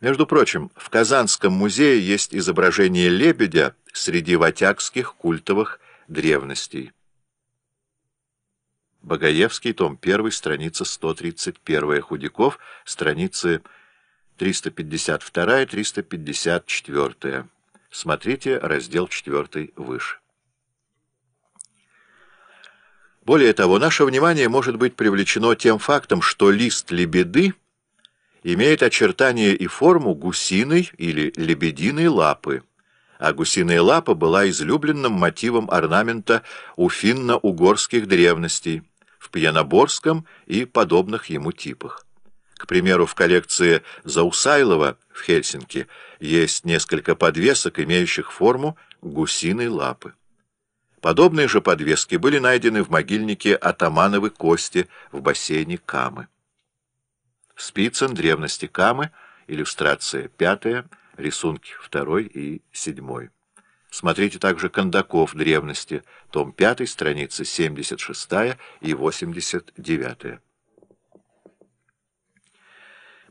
Между прочим, в Казанском музее есть изображение лебедя среди ватякских культовых древностей. Богоевский, том 1, страница 131, Худяков, страницы 352-354. Смотрите раздел 4 выше. Более того, наше внимание может быть привлечено тем фактом, что лист лебеды имеет очертания и форму гусиной или лебединой лапы, а гусиная лапа была излюбленным мотивом орнамента у финно-угорских древностей, в пьяноборском и подобных ему типах. К примеру, в коллекции Заусайлова в Хельсинки есть несколько подвесок, имеющих форму гусиной лапы. Подобные же подвески были найдены в могильнике Атамановы кости в бассейне Камы. Спицын, древности Камы, иллюстрация пятая, рисунки второй и седьмой. Смотрите также Кондаков, древности, том 5, страницы 76 и 89.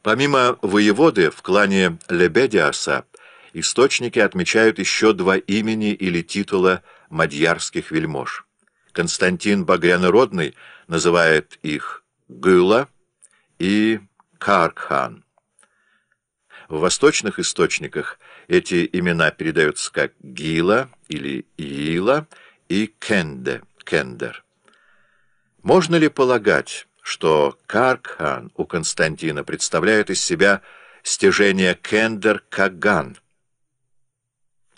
Помимо воеводы в клане Лебедиаса источники отмечают еще два имени или титула мадьярских вельмож. Константин Багрянородный называет их Гыла и Каркхан. В восточных источниках эти имена передаются как Гила или Ила и Кенде, Кендер. Можно ли полагать, что Каркхан у Константина представляет из себя стяжение Кендер-Каган,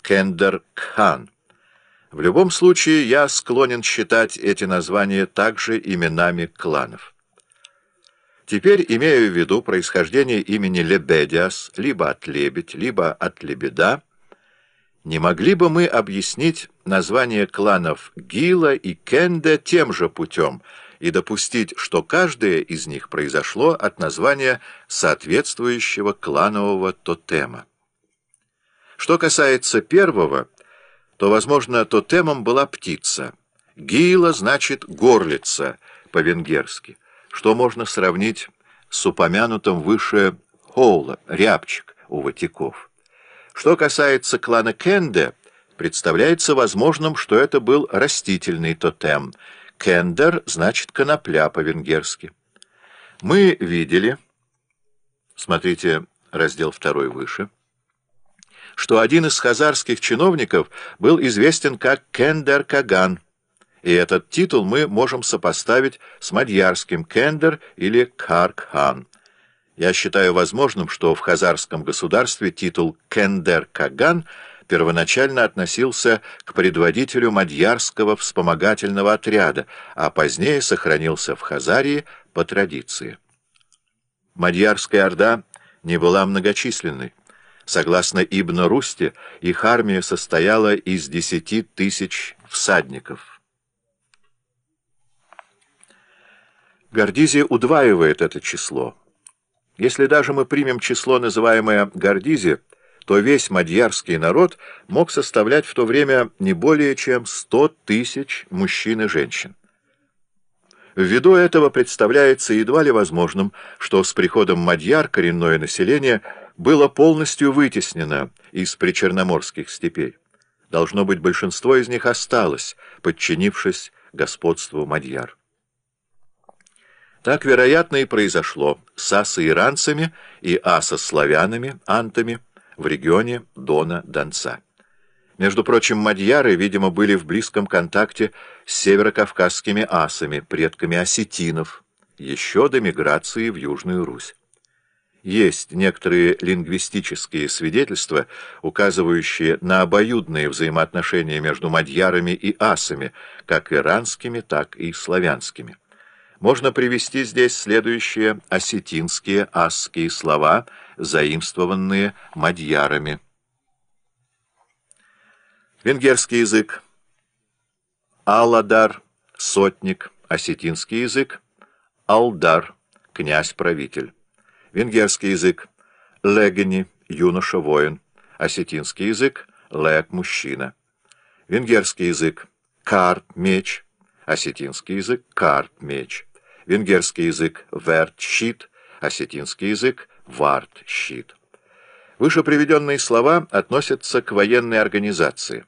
Кендер-Кхан? В любом случае, я склонен считать эти названия также именами кланов. Теперь имею в виду происхождение имени Лебедиас либо от лебедь, либо от лебеда. Не могли бы мы объяснить название кланов Гила и Кенде тем же путем и допустить, что каждое из них произошло от названия соответствующего кланового тотема? Что касается первого, то, возможно, тотемом была птица. Гила значит «горлица» по-венгерски что можно сравнить с упомянутым выше Хоула, рябчик у ватиков. Что касается клана Кенде, представляется возможным, что это был растительный тотем. Кендер значит конопля по-венгерски. Мы видели, смотрите раздел второй выше, что один из хазарских чиновников был известен как Кендер Каган, и этот титул мы можем сопоставить с мадьярским «кендер» или «каркхан». Я считаю возможным, что в хазарском государстве титул «кендер-каган» первоначально относился к предводителю мадьярского вспомогательного отряда, а позднее сохранился в Хазарии по традиции. Мадьярская орда не была многочисленной. Согласно Ибн Русти, их армия состояла из десяти тысяч всадников. Гордизи удваивает это число. Если даже мы примем число, называемое Гордизи, то весь мадьярский народ мог составлять в то время не более чем 100 тысяч мужчин и женщин. Ввиду этого представляется едва ли возможным, что с приходом мадьяр коренное население было полностью вытеснено из причерноморских степей. Должно быть, большинство из них осталось, подчинившись господству мадьяр. Так, вероятно, и произошло с асо-иранцами и асо-славянами, антами, в регионе Дона-Донца. Между прочим, мадьяры, видимо, были в близком контакте с северокавказскими асами, предками осетинов, еще до миграции в Южную Русь. Есть некоторые лингвистические свидетельства, указывающие на обоюдные взаимоотношения между мадьярами и асами, как иранскими, так и славянскими. Можно привести здесь следующие осетинские асские слова, заимствованные мадьярами. Венгерский язык. Алладар, сотник. Осетинский язык. Алдар, князь-правитель. Венгерский язык. Легени, юноша-воин. Осетинский язык. Лег, мужчина. Венгерский язык. Карт, меч. Осетинский язык. Карт, меч венгерский язык «верт-щит», осетинский язык «варт-щит». Выше приведенные слова относятся к военной организации.